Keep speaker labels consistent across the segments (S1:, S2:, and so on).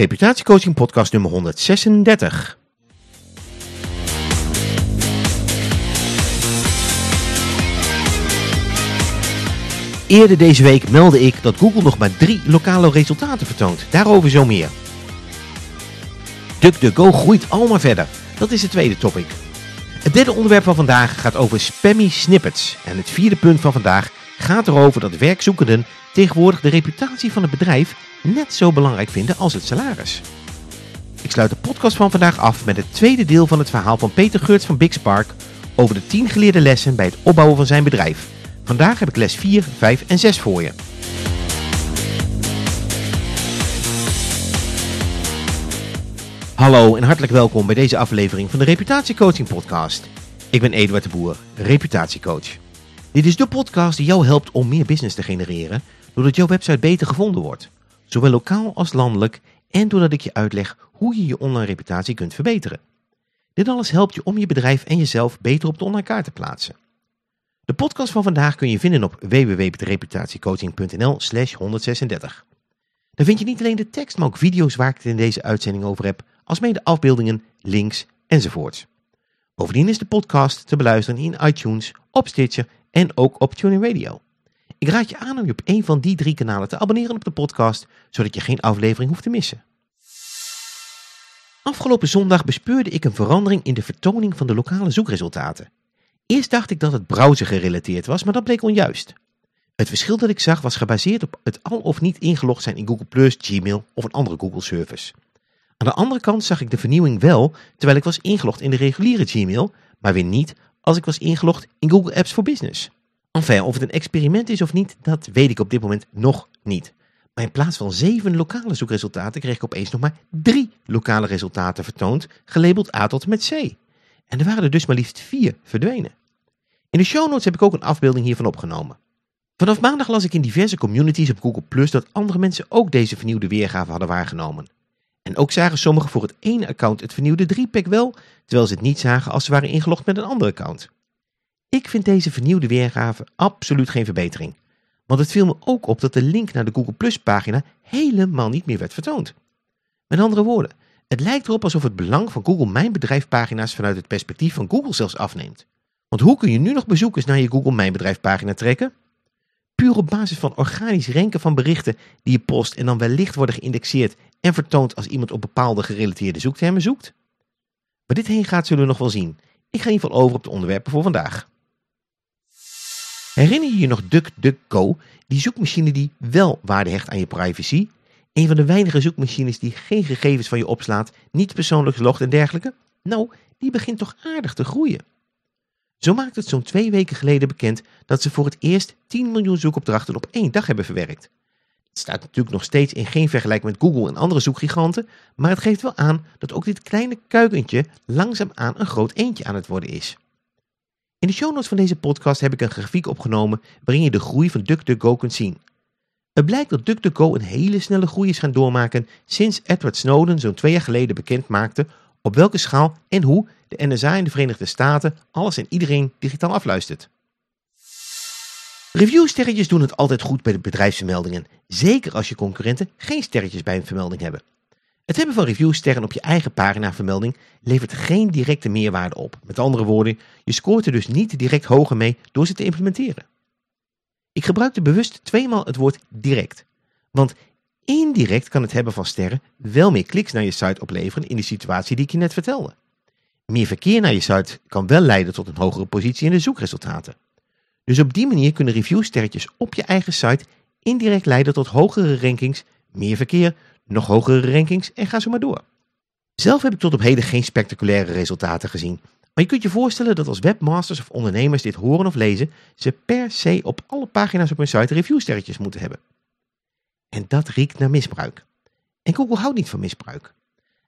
S1: Reputatiecoaching podcast nummer 136. Eerder deze week meldde ik dat Google nog maar drie lokale resultaten vertoont. Daarover zo meer. DuckDuckGo groeit allemaal verder. Dat is het tweede topic. Het derde onderwerp van vandaag gaat over spammy snippets. En het vierde punt van vandaag gaat erover dat werkzoekenden tegenwoordig de reputatie van het bedrijf net zo belangrijk vinden als het salaris. Ik sluit de podcast van vandaag af met het tweede deel van het verhaal van Peter Geurts van Big Spark over de 10 geleerde lessen bij het opbouwen van zijn bedrijf. Vandaag heb ik les 4, 5 en 6 voor je. Hallo en hartelijk welkom bij deze aflevering van de Reputatiecoaching podcast. Ik ben Eduard de Boer, reputatiecoach. Dit is de podcast die jou helpt om meer business te genereren, doordat jouw website beter gevonden wordt. Zowel lokaal als landelijk en doordat ik je uitleg hoe je je online reputatie kunt verbeteren. Dit alles helpt je om je bedrijf en jezelf beter op de online kaart te plaatsen. De podcast van vandaag kun je vinden op www.reputatiecoaching.nl slash 136. Daar vind je niet alleen de tekst, maar ook video's waar ik het in deze uitzending over heb, alsmede afbeeldingen, links enzovoorts. Bovendien is de podcast te beluisteren in iTunes, op Stitcher en ook op TuneIn Radio. Ik raad je aan om je op een van die drie kanalen te abonneren op de podcast, zodat je geen aflevering hoeft te missen. Afgelopen zondag bespeurde ik een verandering in de vertoning van de lokale zoekresultaten. Eerst dacht ik dat het browser gerelateerd was, maar dat bleek onjuist. Het verschil dat ik zag was gebaseerd op het al of niet ingelogd zijn in Google+, Gmail of een andere Google service. Aan de andere kant zag ik de vernieuwing wel terwijl ik was ingelogd in de reguliere Gmail, maar weer niet als ik was ingelogd in Google Apps for Business. Enfin, of het een experiment is of niet, dat weet ik op dit moment nog niet. Maar in plaats van zeven lokale zoekresultaten kreeg ik opeens nog maar drie lokale resultaten vertoond, gelabeld A tot en met C. En er waren er dus maar liefst vier verdwenen. In de show notes heb ik ook een afbeelding hiervan opgenomen. Vanaf maandag las ik in diverse communities op Google Plus dat andere mensen ook deze vernieuwde weergave hadden waargenomen. En ook zagen sommigen voor het ene account het vernieuwde 3-pack wel, terwijl ze het niet zagen als ze waren ingelogd met een ander account. Ik vind deze vernieuwde weergave absoluut geen verbetering. Want het viel me ook op dat de link naar de Google Plus pagina helemaal niet meer werd vertoond. Met andere woorden, het lijkt erop alsof het belang van Google Mijn Bedrijf pagina's vanuit het perspectief van Google zelfs afneemt. Want hoe kun je nu nog bezoekers naar je Google Mijn Bedrijf pagina trekken? Puur op basis van organisch renken van berichten die je post en dan wellicht worden geïndexeerd en vertoond als iemand op bepaalde gerelateerde zoektermen zoekt? Waar dit heen gaat zullen we nog wel zien. Ik ga in ieder geval over op de onderwerpen voor vandaag. Herinner je je nog DuckDuckGo, die zoekmachine die wel waarde hecht aan je privacy? Een van de weinige zoekmachines die geen gegevens van je opslaat, niet persoonlijk logt en dergelijke? Nou, die begint toch aardig te groeien. Zo maakt het zo'n twee weken geleden bekend dat ze voor het eerst 10 miljoen zoekopdrachten op één dag hebben verwerkt. Het staat natuurlijk nog steeds in geen vergelijking met Google en andere zoekgiganten, maar het geeft wel aan dat ook dit kleine kuikentje langzaamaan een groot eentje aan het worden is. In de show notes van deze podcast heb ik een grafiek opgenomen waarin je de groei van DuckDuckGo kunt zien. Het blijkt dat DuckDuckGo een hele snelle groei is gaan doormaken sinds Edward Snowden zo'n twee jaar geleden bekend maakte op welke schaal en hoe de NSA in de Verenigde Staten alles en iedereen digitaal afluistert. Reviewsterretjes doen het altijd goed bij de bedrijfsvermeldingen, zeker als je concurrenten geen sterretjes bij een vermelding hebben. Het hebben van reviewsterren op je eigen paginavermelding levert geen directe meerwaarde op. Met andere woorden, je scoort er dus niet direct hoger mee door ze te implementeren. Ik gebruikte bewust tweemaal het woord direct. Want indirect kan het hebben van sterren wel meer kliks naar je site opleveren in de situatie die ik je net vertelde. Meer verkeer naar je site kan wel leiden tot een hogere positie in de zoekresultaten. Dus op die manier kunnen reviewsterretjes op je eigen site indirect leiden tot hogere rankings, meer verkeer, nog hogere rankings en ga zo maar door. Zelf heb ik tot op heden geen spectaculaire resultaten gezien. Maar je kunt je voorstellen dat als webmasters of ondernemers dit horen of lezen, ze per se op alle pagina's op hun site reviewsterretjes moeten hebben. En dat riekt naar misbruik. En Google houdt niet van misbruik.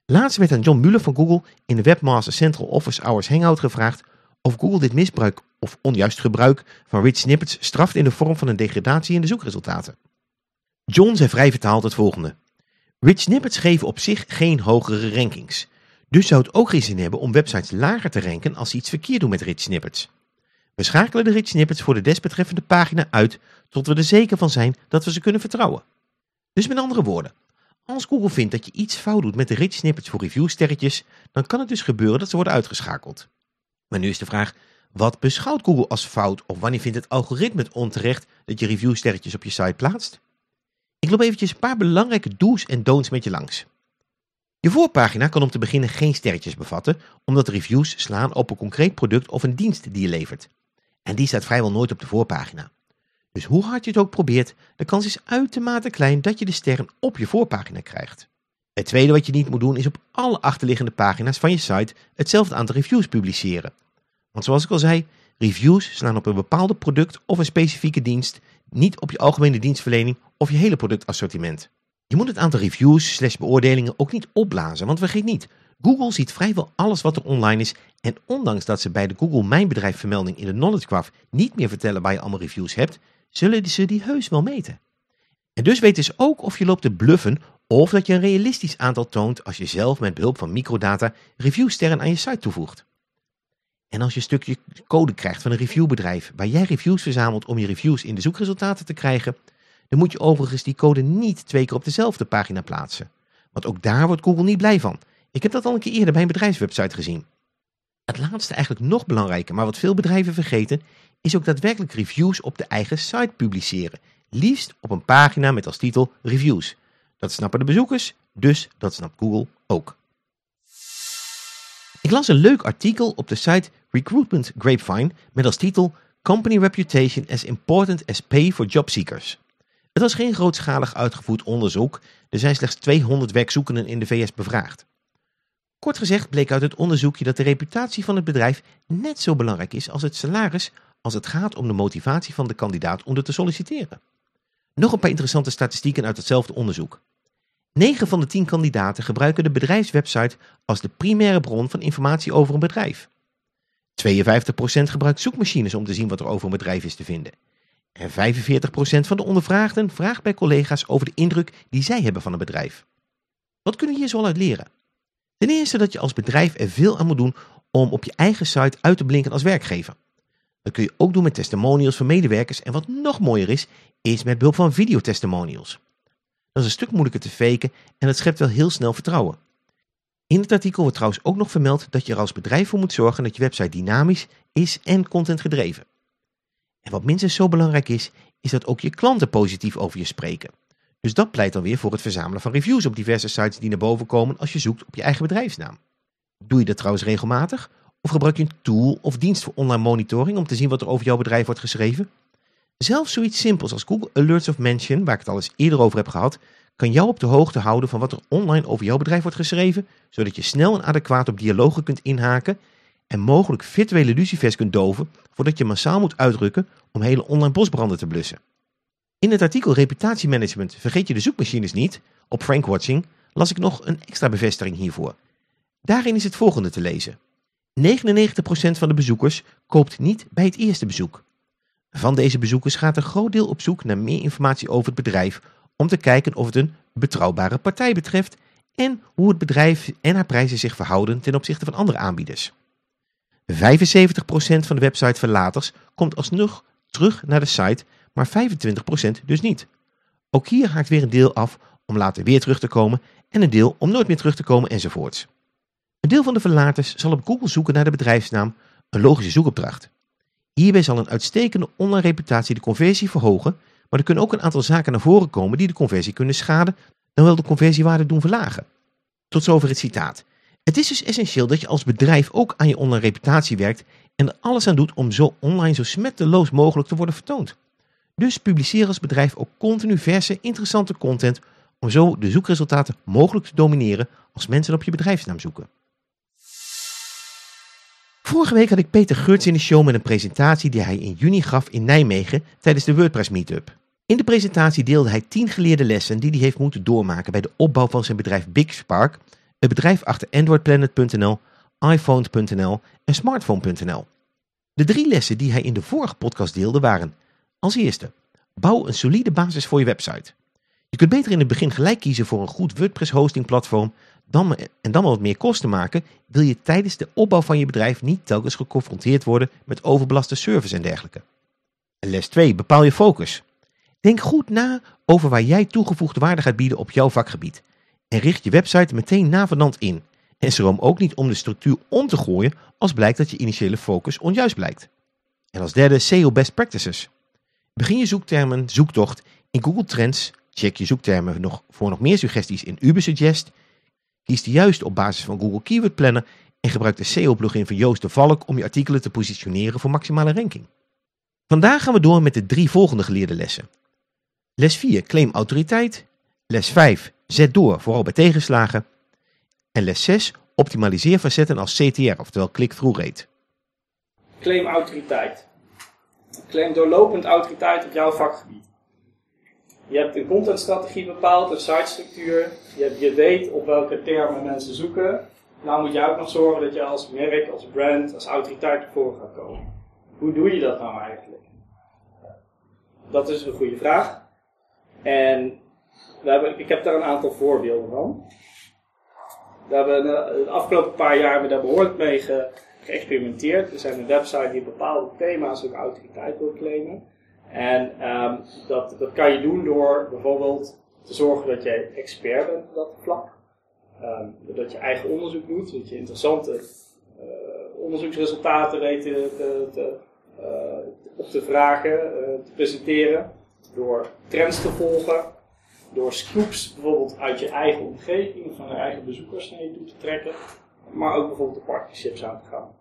S1: Laatst werd aan John Mueller van Google in de Webmaster Central Office Hours Hangout gevraagd of Google dit misbruik of onjuist gebruik van rich snippets straft in de vorm van een degradatie in de zoekresultaten. John zei vrij vertaald het volgende. Rich snippets geven op zich geen hogere rankings. Dus zou het ook geen zin hebben om websites lager te ranken als ze iets verkeerd doen met rich snippets. We schakelen de rich snippets voor de desbetreffende pagina uit tot we er zeker van zijn dat we ze kunnen vertrouwen. Dus met andere woorden, Als Google vindt dat je iets fout doet met de rich snippets voor reviewsterretjes, dan kan het dus gebeuren dat ze worden uitgeschakeld. Maar nu is de vraag, wat beschouwt Google als fout of wanneer vindt het algoritme onterecht dat je reviewsterretjes op je site plaatst? Ik loop eventjes een paar belangrijke do's en don'ts met je langs. Je voorpagina kan om te beginnen geen sterretjes bevatten, omdat reviews slaan op een concreet product of een dienst die je levert. En die staat vrijwel nooit op de voorpagina. Dus hoe hard je het ook probeert, de kans is uitermate klein dat je de sterren op je voorpagina krijgt. Het tweede wat je niet moet doen is op alle achterliggende pagina's van je site hetzelfde aantal reviews publiceren. Want zoals ik al zei, reviews slaan op een bepaalde product of een specifieke dienst, niet op je algemene dienstverlening of je hele productassortiment. Je moet het aantal reviews slash beoordelingen ook niet opblazen, want vergeet niet, Google ziet vrijwel alles wat er online is en ondanks dat ze bij de Google Mijn Bedrijf vermelding in de Knowledge Graph niet meer vertellen waar je allemaal reviews hebt, zullen ze die heus wel meten. En dus weten ze ook of je loopt te bluffen of dat je een realistisch aantal toont als je zelf met behulp van microdata reviewsterren aan je site toevoegt. En als je een stukje code krijgt van een reviewbedrijf waar jij reviews verzamelt om je reviews in de zoekresultaten te krijgen, dan moet je overigens die code niet twee keer op dezelfde pagina plaatsen. Want ook daar wordt Google niet blij van. Ik heb dat al een keer eerder bij een bedrijfswebsite gezien. Het laatste eigenlijk nog belangrijker, maar wat veel bedrijven vergeten, is ook daadwerkelijk reviews op de eigen site publiceren. Liefst op een pagina met als titel reviews. Dat snappen de bezoekers, dus dat snapt Google ook. Ik las een leuk artikel op de site Recruitment Grapevine met als titel Company Reputation as Important as Pay for Job Seekers. Het was geen grootschalig uitgevoerd onderzoek, er zijn slechts 200 werkzoekenden in de VS bevraagd. Kort gezegd bleek uit het onderzoekje dat de reputatie van het bedrijf net zo belangrijk is als het salaris als het gaat om de motivatie van de kandidaat om er te solliciteren. Nog een paar interessante statistieken uit hetzelfde onderzoek. 9 van de 10 kandidaten gebruiken de bedrijfswebsite als de primaire bron van informatie over een bedrijf. 52% gebruikt zoekmachines om te zien wat er over een bedrijf is te vinden. En 45% van de ondervraagden vraagt bij collega's over de indruk die zij hebben van een bedrijf. Wat kunnen we hier zo uit leren? Ten eerste dat je als bedrijf er veel aan moet doen om op je eigen site uit te blinken als werkgever. Dat kun je ook doen met testimonials van medewerkers en wat nog mooier is, is met behulp van videotestimonials. Dat is een stuk moeilijker te faken en het schept wel heel snel vertrouwen. In het artikel wordt trouwens ook nog vermeld dat je er als bedrijf voor moet zorgen dat je website dynamisch is en content gedreven. En wat minstens zo belangrijk is, is dat ook je klanten positief over je spreken. Dus dat pleit dan weer voor het verzamelen van reviews op diverse sites die naar boven komen als je zoekt op je eigen bedrijfsnaam. Doe je dat trouwens regelmatig? Of gebruik je een tool of dienst voor online monitoring om te zien wat er over jouw bedrijf wordt geschreven? Zelfs zoiets simpels als Google Alerts of Mention, waar ik het al eens eerder over heb gehad, kan jou op de hoogte houden van wat er online over jouw bedrijf wordt geschreven, zodat je snel en adequaat op dialogen kunt inhaken en mogelijk virtuele lucifers kunt doven voordat je massaal moet uitrukken om hele online bosbranden te blussen. In het artikel Reputatiemanagement vergeet je de zoekmachines niet, op Frankwatching, las ik nog een extra bevestiging hiervoor. Daarin is het volgende te lezen. 99% van de bezoekers koopt niet bij het eerste bezoek. Van deze bezoekers gaat een groot deel op zoek naar meer informatie over het bedrijf om te kijken of het een betrouwbare partij betreft en hoe het bedrijf en haar prijzen zich verhouden ten opzichte van andere aanbieders. 75% van de websiteverlaters komt alsnog terug naar de site, maar 25% dus niet. Ook hier haakt weer een deel af om later weer terug te komen en een deel om nooit meer terug te komen enzovoorts. Een deel van de verlaters zal op Google zoeken naar de bedrijfsnaam, een logische zoekopdracht. Hierbij zal een uitstekende online reputatie de conversie verhogen, maar er kunnen ook een aantal zaken naar voren komen die de conversie kunnen schaden, dan wel de conversiewaarde doen verlagen. Tot zover het citaat. Het is dus essentieel dat je als bedrijf ook aan je online reputatie werkt en er alles aan doet om zo online zo smetteloos mogelijk te worden vertoond. Dus publiceer als bedrijf ook continu verse, interessante content om zo de zoekresultaten mogelijk te domineren als mensen op je bedrijfsnaam zoeken. Vorige week had ik Peter Geurts in de show met een presentatie die hij in juni gaf in Nijmegen tijdens de WordPress Meetup. In de presentatie deelde hij 10 geleerde lessen die hij heeft moeten doormaken bij de opbouw van zijn bedrijf Big Spark, het bedrijf achter AndroidPlanet.nl, iPhone.nl en Smartphone.nl. De drie lessen die hij in de vorige podcast deelde waren als eerste, bouw een solide basis voor je website. Je kunt beter in het begin gelijk kiezen voor een goed WordPress hosting platform dan, en dan wat meer kosten maken, wil je tijdens de opbouw van je bedrijf niet telkens geconfronteerd worden met overbelaste servers en dergelijke. les 2. Bepaal je focus. Denk goed na over waar jij toegevoegde waarde gaat bieden op jouw vakgebied. en richt je website meteen navenant in. En schroom ook niet om de structuur om te gooien als blijkt dat je initiële focus onjuist blijkt. En als derde SEO best practices. Begin je zoektermen zoektocht in Google Trends, check je zoektermen nog voor nog meer suggesties in Ubersuggest, kies juist op basis van Google Keyword Planner en gebruik de SEO-plugin van Joost de Valk om je artikelen te positioneren voor maximale ranking. Vandaag gaan we door met de drie volgende geleerde lessen. Les 4, claim autoriteit. Les 5, zet door, vooral bij tegenslagen. En les 6, optimaliseer facetten als CTR, oftewel click-through rate.
S2: Claim autoriteit. Claim doorlopend autoriteit op jouw vakgebied. Je hebt een contentstrategie bepaald, een sitestructuur. Je, je weet op welke termen mensen zoeken. Nou moet jij ook nog zorgen dat je als merk, als brand, als autoriteit ervoor gaat komen. Hoe doe je dat nou eigenlijk? Dat is een goede vraag. En we hebben, ik heb daar een aantal voorbeelden van. We hebben de afgelopen paar jaar hebben daar behoorlijk mee geëxperimenteerd. Er zijn een website die bepaalde thema's ook autoriteit wil claimen. En um, dat, dat kan je doen door bijvoorbeeld te zorgen dat jij expert bent op dat vlak. Um, dat je eigen onderzoek doet, dat je interessante uh, onderzoeksresultaten weet te, uh, op te vragen, uh, te presenteren. Door trends te volgen, door scoops bijvoorbeeld uit je eigen omgeving, van je eigen bezoekers naar je toe te trekken, maar ook bijvoorbeeld de partnerships aan te gaan.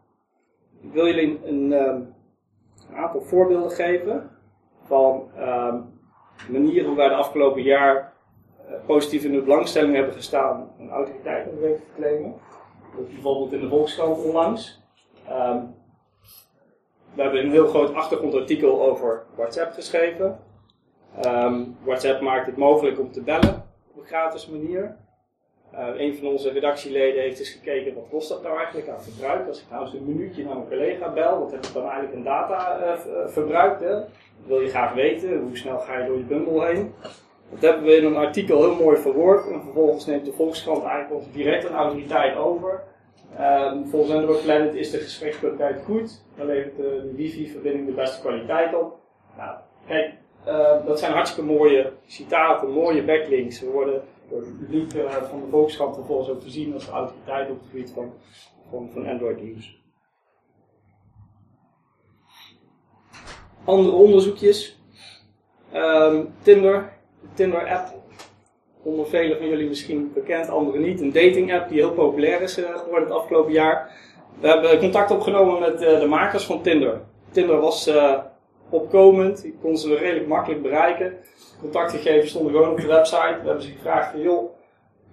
S2: Ik wil jullie een, um, een aantal voorbeelden geven van um, manieren hoe wij de afgelopen jaar uh, positief in de belangstelling hebben gestaan om autoriteit te claimen. Bijvoorbeeld in de Volkskrant onlangs. Um, we hebben een heel groot achtergrondartikel over WhatsApp geschreven. Um, WhatsApp maakt het mogelijk om te bellen op een gratis manier. Uh, een van onze redactieleden heeft eens gekeken wat kost dat nou eigenlijk aan verbruik. Als ik nou eens een minuutje naar mijn collega bel, wat heb ik dan eigenlijk een data uh, verbruikt? Hè? Wil je graag weten. Hoe snel ga je door je bundel heen? Dat hebben we in een artikel heel mooi verwoord. En vervolgens neemt de Volkskrant eigenlijk ons direct een autoriteit over. Um, volgens Android Planet is de gesprekskwaliteit goed. Dan levert de, wifi-verbinding de beste kwaliteit op. Nou, kijk, dat zijn hartstikke mooie citaten, mooie backlinks. We worden het uh, van de Volkskrant vervolgens ook gezien als de autoriteit op het gebied van, van, van Android nieuws. Andere onderzoekjes. Um, Tinder, de Tinder app. Onder velen van jullie misschien bekend, anderen niet. Een dating app die heel populair is uh, geworden het afgelopen jaar. We hebben contact opgenomen met de makers van Tinder. Tinder was opkomend. Ik kon ze redelijk makkelijk bereiken. Contactgegevens stonden gewoon op de website. We hebben ze gevraagd van, joh,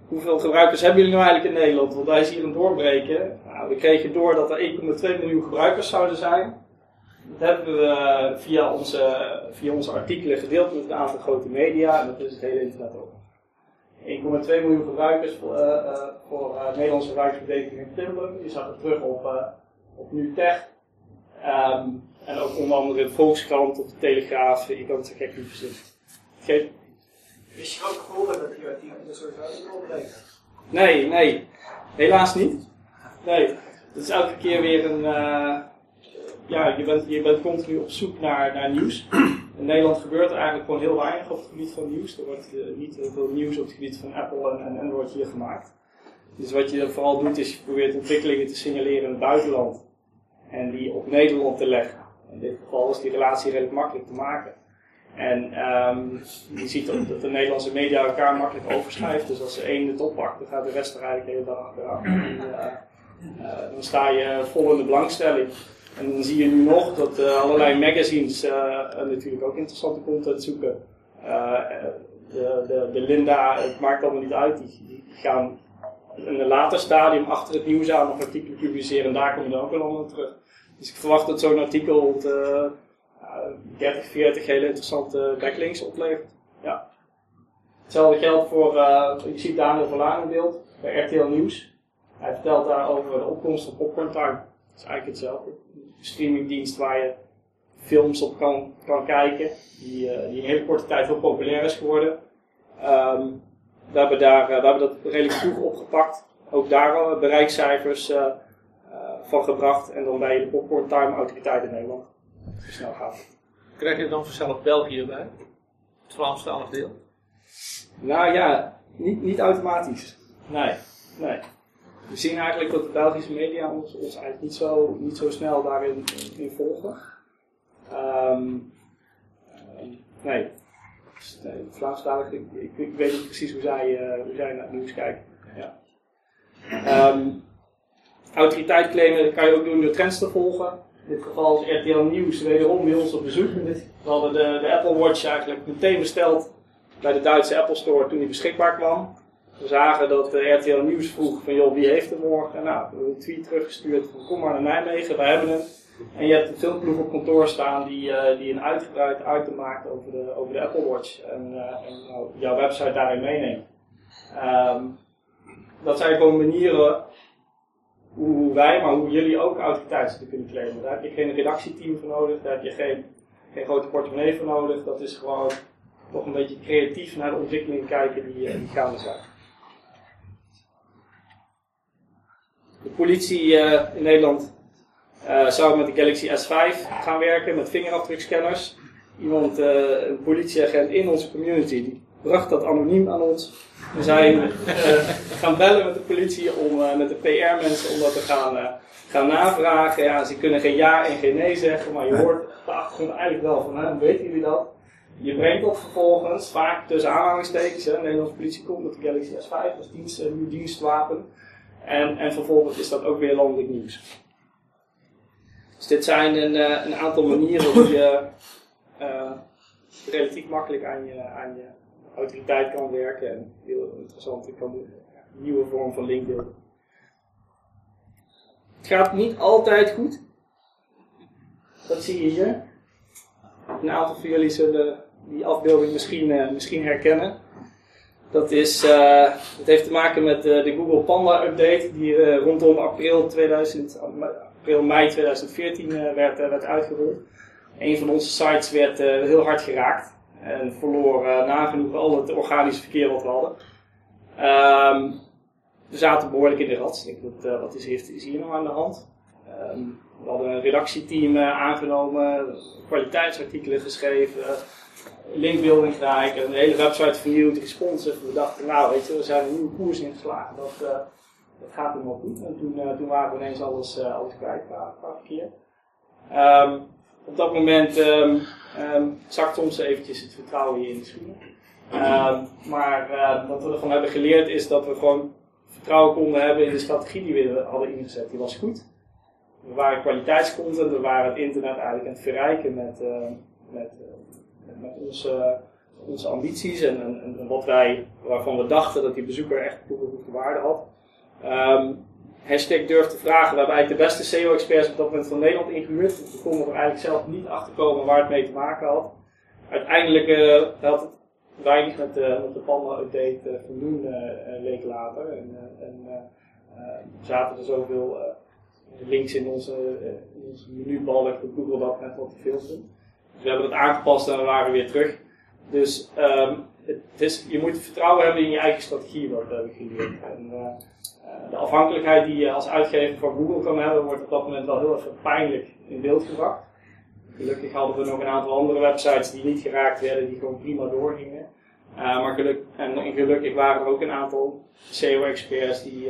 S2: hoeveel gebruikers hebben jullie nou eigenlijk in Nederland? Want wij zien hier een doorbreken. Nou, we kregen door dat er 1,2 miljoen gebruikers zouden zijn. Dat hebben we via onze, via onze artikelen gedeeld met een aantal grote media. En dat is het hele internet ook. 1,2 miljoen gebruikers voor, uh, voor Nederlandse gebruikersbeleving in Timber. Je zag het terug op, op NuTech. Um, en ook onder andere de Volkskrant of de Telegraaf. Je kan het zo gek niet verzinnen.
S3: Wist je ook gehoord dat die artikelen sowieso opbreken?
S2: Nee, nee. Helaas niet. Nee. Het is elke keer weer een... Uh, ja, je bent, je bent continu op zoek naar, naar nieuws. In Nederland gebeurt er eigenlijk gewoon heel weinig op het gebied van nieuws. Er wordt uh, niet heel veel nieuws op het gebied van Apple en, en Android hier gemaakt. Dus wat je vooral doet is je probeert ontwikkelingen te signaleren in het buitenland. En die op Nederland te leggen. In dit geval is die relatie redelijk makkelijk te maken. En um, je ziet ook dat de Nederlandse media elkaar makkelijk overschrijft. Dus als ze één het oppakt, dan gaat de rest er eigenlijk de hele dag achteraan. En, uh, uh, dan sta je vol in de belangstelling. En dan zie je nu nog dat uh, allerlei magazines natuurlijk ook interessante content zoeken. de, de, de Linda, het maakt allemaal niet uit, die, die gaan in een later stadium achter het nieuws aan nog artikelen publiceren en daar kom je dan ook wel allemaal terug. Dus ik verwacht dat zo'n artikel uh, 30, 40 hele interessante backlinks oplevert. Ja. Hetzelfde geldt voor, uh, je ziet Daniel Verlaan in beeld bij RTL Nieuws. Hij vertelt daar over de opkomst van Popcorn Time. Dat is eigenlijk hetzelfde. Een streamingdienst waar je films op kan, kan kijken, die, uh, die in hele korte tijd heel populair is geworden. Um, we, hebben daar, we hebben dat redelijk vroeg opgepakt. Ook daar bereikcijfers uh, van gebracht. En dan bij de popcorn time autoriteit in Nederland. Zo snel gaat het.
S3: Krijg je dan vanzelf België bij? Het Vlaamstalig deel?
S2: Nou ja, Niet, niet automatisch. Nee, nee. We zien eigenlijk dat de Belgische media ons, ons eigenlijk niet zo, niet zo snel daarin in volgen. Ehm, ehm, nee. Nee, Vlaamstalig, ik, ik, ik weet niet precies hoe zij, eh, hoe zij naar het nieuws kijken. Ja. Ehm, autoriteit claimen kan je ook doen door trends te volgen. In dit geval is RTL Nieuws wederom bij ons op bezoek. We hadden de, de Apple Watch eigenlijk meteen besteld bij de Duitse Apple Store toen die beschikbaar kwam. We zagen dat de RTL Nieuws vroeg van joh, wie heeft er morgen? Nou, we hebben een tweet teruggestuurd van kom maar naar Nijmegen, we hebben hem. En je hebt een filmploeg op kantoor staan die, uh, die een uitgebreid item maakt over de, over de Apple Watch. En, uh, en jouw website daarin meeneemt. Um, dat zijn gewoon manieren hoe wij, maar hoe jullie ook autoriteit kunnen claimen. Daar heb je geen redactieteam voor nodig, daar heb je geen, geen grote portemonnee voor nodig. Dat is gewoon toch een beetje creatief naar de ontwikkelingen kijken die, die gaande zijn. De politie uh, in Nederland uh, zou met de Galaxy S5 gaan werken met vingerafdrukscanners. Iemand, een politieagent in onze community, bracht dat anoniem aan ons. We zijn gaan bellen met de politie om met de PR-mensen om dat te gaan, gaan navragen. Ja, ze kunnen geen ja en geen nee zeggen, maar je hoort op de achtergrond eigenlijk wel van, hoe weten jullie dat? Je brengt dat vervolgens, vaak tussen aanhalingstekens, hè, de Nederlandse politie komt met de Galaxy S5 als dienst, dienstwapen. En, en vervolgens is dat ook weer landelijk nieuws. Dus dit zijn een, een aantal manieren hoe je relatief makkelijk aan je, aan je autoriteit kan werken en heel interessant, kan een nieuwe vorm van link delen. Het gaat niet altijd goed. Dat zie je hier. Een aantal van jullie zullen die afbeelding misschien, uh, misschien herkennen. Dat, is, uh, dat heeft te maken met uh, de Google Panda update die rondom april, 2000, april, mei 2014 werd, werd uitgerold. Een van onze sites werd heel hard geraakt en verloor nagenoeg al het organische verkeer wat we hadden. Um, we zaten behoorlijk in de rat. Ik denk dat, wat is, is hier nou aan de hand? Um, we hadden een redactieteam aangenomen, kwaliteitsartikelen geschreven linkbuilding gedaan, een hele website vernieuwd, responsive. We dachten, nou weet je, we zijn een nieuwe koers ingeslagen, dat, uh, dat gaat helemaal goed. En toen, toen waren we ineens alles, uh, alles kwijt qua, verkeer. Um, op dat moment um, um, zakt soms eventjes het vertrouwen hier in de schoenen. maar wat we ervan hebben geleerd is dat we gewoon vertrouwen konden hebben in de strategie die we hadden ingezet. Die was goed. We waren kwaliteitscontent, we waren het internet eigenlijk aan het verrijken met, met met onze, onze ambities en, en, wat wij, waarvan we dachten dat die bezoeker echt toegevoegde waarde had. Hashtag durf te vragen. We hebben eigenlijk de beste SEO-experts op dat moment van Nederland ingehuurd. We konden er eigenlijk zelf niet achter komen waar het mee te maken had. Uiteindelijk uh, had het weinig met de, met de Panda-update uh, van doen leek later. En, en zaten er zoveel links in onze, in onze menubalk dat Google dat net wat te veel vond we hebben het aangepast en we waren weer terug. Dus um, je moet vertrouwen hebben in je eigen strategie, wat we hebben geleerd. En, uh, de afhankelijkheid die je als uitgever van Google kan hebben, wordt op dat moment wel heel erg pijnlijk in beeld gebracht. Gelukkig hadden we nog een aantal andere websites die niet geraakt werden, die gewoon prima doorgingen. Uh, maar geluk, en, gelukkig waren er ook een aantal SEO-experts die,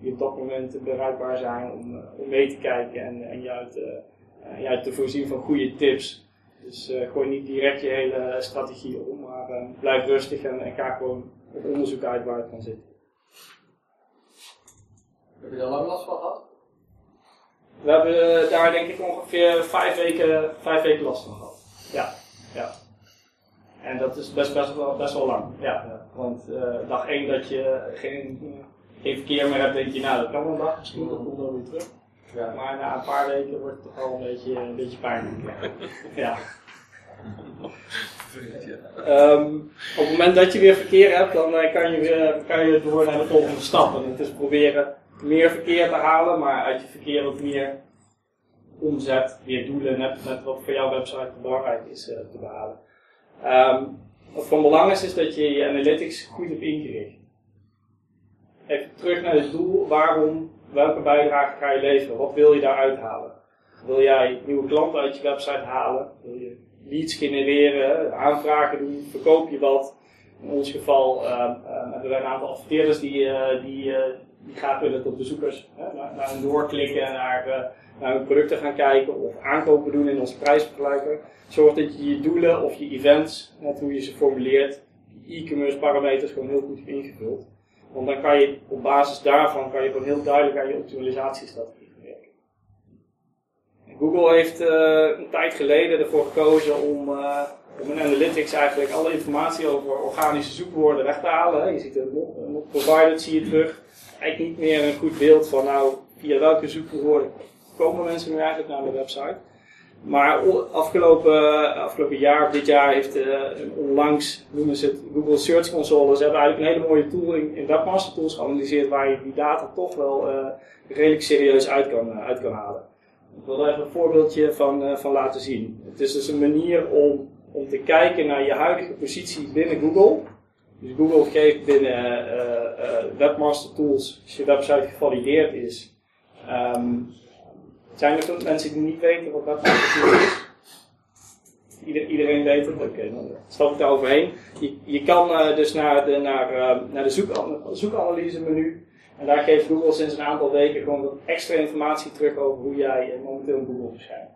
S2: die op dat moment bereikbaar zijn om, om mee te kijken en, en je te voorzien van goede tips dus uh, gooi niet direct je hele strategie om, maar uh, blijf rustig en, en, ga gewoon op onderzoek uit waar het kan zitten.
S3: Heb je daar lang last van gehad?
S2: We hebben daar denk ik ongeveer vijf weken, vijf weken last van gehad. Ja, ja. En dat is best, best, wel, best wel lang. Ja, want uh, dag één dat je geen, geen verkeer meer hebt, denk je, nou dat kan wel een dag, misschien dat komt dan weer terug. Ja. Maar na een paar weken wordt het toch wel een beetje, een beetje pijnlijk. ja. Um, op het moment dat je weer verkeer hebt, dan uh, kan, je weer, kan je door naar de volgende stap. En het is proberen meer verkeer te halen, maar uit je verkeer wat meer omzet, meer doelen, net, net wat voor jouw website belangrijk is uh, te behalen. Um, wat van belang is, is dat je je analytics goed hebt ingericht. Even terug naar het doel, waarom welke bijdrage ga je leveren? Wat wil je daaruit halen? Wil jij nieuwe klanten uit je website halen? Wil je leads genereren, aanvragen doen, verkoop je wat? In ons geval ehm, ehm, hebben wij een aantal adverteerders die, eh, die, eh, die graag willen dat bezoekers hè, naar, naar doorklikken en naar, eh, naar hun producten gaan kijken of aankopen doen in onze prijsvergelijker. Zorg dat je je doelen of je events, net hoe je ze formuleert, e-commerce parameters gewoon heel goed ingevuld. Want dan kan je op basis daarvan kan je gewoon heel duidelijk aan je optimalisatiestrategie gaan werken. Google heeft eh, een tijd geleden ervoor gekozen om, om in Analytics eigenlijk alle informatie over organische zoekwoorden weg te halen. Je ziet een not, zie je terug. Eigenlijk niet meer een goed beeld van nou, via welke zoekwoorden komen mensen nu eigenlijk naar de website. Maar afgelopen, afgelopen jaar of dit jaar heeft eh, onlangs, noemen ze het Google Search Console, ze hebben eigenlijk een hele mooie tool in, Webmaster Tools geanalyseerd waar je die data toch wel eh, redelijk serieus uit kan, eh, uit kan halen. Ik wil er even een voorbeeldje van, van laten zien. Het is dus een manier om, om te kijken naar je huidige positie binnen Google. Dus Google geeft binnen Webmaster Tools, als je website gevalideerd is, ehm, zijn er mensen die niet weten wat Tools is? Ieder, iedereen weet het? Oké, dan stap ik daar overheen. Je, je kan eh, dus naar de, naar, eh, naar de zoekan- zoekanalyse menu. En daar geeft Google sinds een aantal weken gewoon wat extra informatie terug over hoe jij eh, momenteel in Google verschijnt.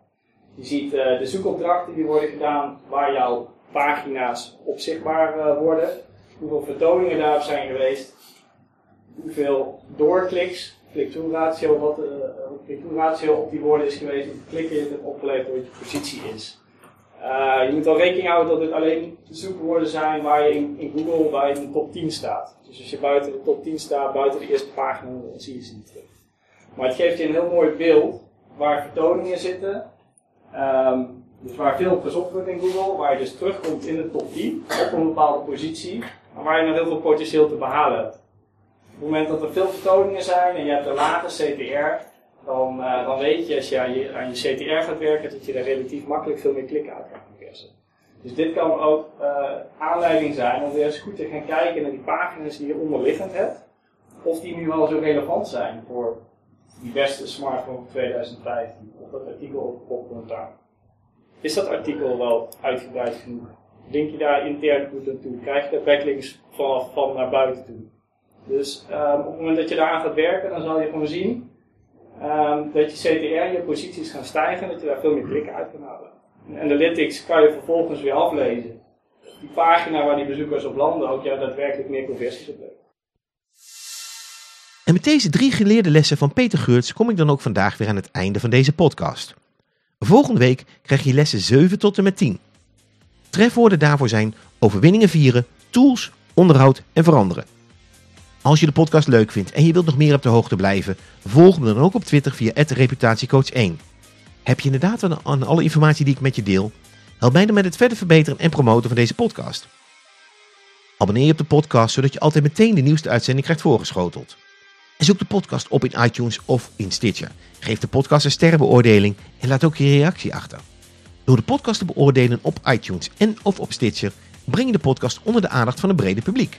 S2: Je ziet de zoekopdrachten die worden gedaan waar jouw pagina's op zichtbaar worden. Hoeveel vertoningen daarop zijn geweest. Hoeveel doorkliks, click-through ratio, wat de click-through ratio op die woorden is geweest. Hoeveel klikken je hebt opgeleverd, wat je positie is. Eh, je moet wel rekening houden dat dit alleen zoekwoorden zijn waar je in, in Google bij een top 10 staat. Dus als je buiten de top 10 staat, buiten de eerste pagina, dan zie je ze niet terug. Maar het geeft je een heel mooi beeld waar vertoningen zitten. Ehm, dus waar veel gezocht wordt in Google, waar je dus terugkomt in de top 10 op een bepaalde positie, maar waar je nog heel veel potentieel te behalen hebt. Op het moment dat er veel vertoningen zijn en je hebt een lage CTR, dan, eh, dan weet je als je aan, je CTR gaat werken dat je er relatief makkelijk veel meer klikken uit kan persen. Dus dit kan ook eh, aanleiding zijn om weer eens goed te gaan kijken naar die pagina's die je onderliggend hebt. Of die nu wel zo relevant zijn voor die beste smartphone van 2015. Of dat artikel op popcommentaar. Is dat artikel wel uitgebreid genoeg? Denk je daar intern goed aan toe? Krijg je daar backlinks vanaf van naar buiten toe? Dus ehm, op het moment dat je daaraan gaat werken, dan zal je gewoon zien ehm, dat je CTR, je posities gaan stijgen en dat je daar veel meer klikken uit kan halen. In Analytics kan je vervolgens weer aflezen. Die pagina waar die bezoekers op landen ook jou daadwerkelijk meer conversies oplevert.
S1: En met deze drie geleerde lessen van Peter Geurts kom ik dan ook vandaag weer aan het einde van deze podcast. Volgende week krijg je lessen 7 tot en met 10. Trefwoorden daarvoor zijn overwinningen vieren, tools, onderhoud en veranderen. Als je de podcast leuk vindt en je wilt nog meer op de hoogte blijven, volg me dan ook op Twitter via reputatiecoach1. Heb je inderdaad aan- alle informatie die ik met je deel? Help mij dan met het verder verbeteren en promoten van deze podcast. Abonneer je op de podcast zodat je altijd meteen de nieuwste uitzending krijgt voorgeschoteld. En zoek de podcast op in iTunes of in Stitcher. Geef de podcast een sterrenbeoordeling en laat ook je reactie achter. Door de podcast te beoordelen op iTunes en of op Stitcher breng je de podcast onder de aandacht van een brede publiek.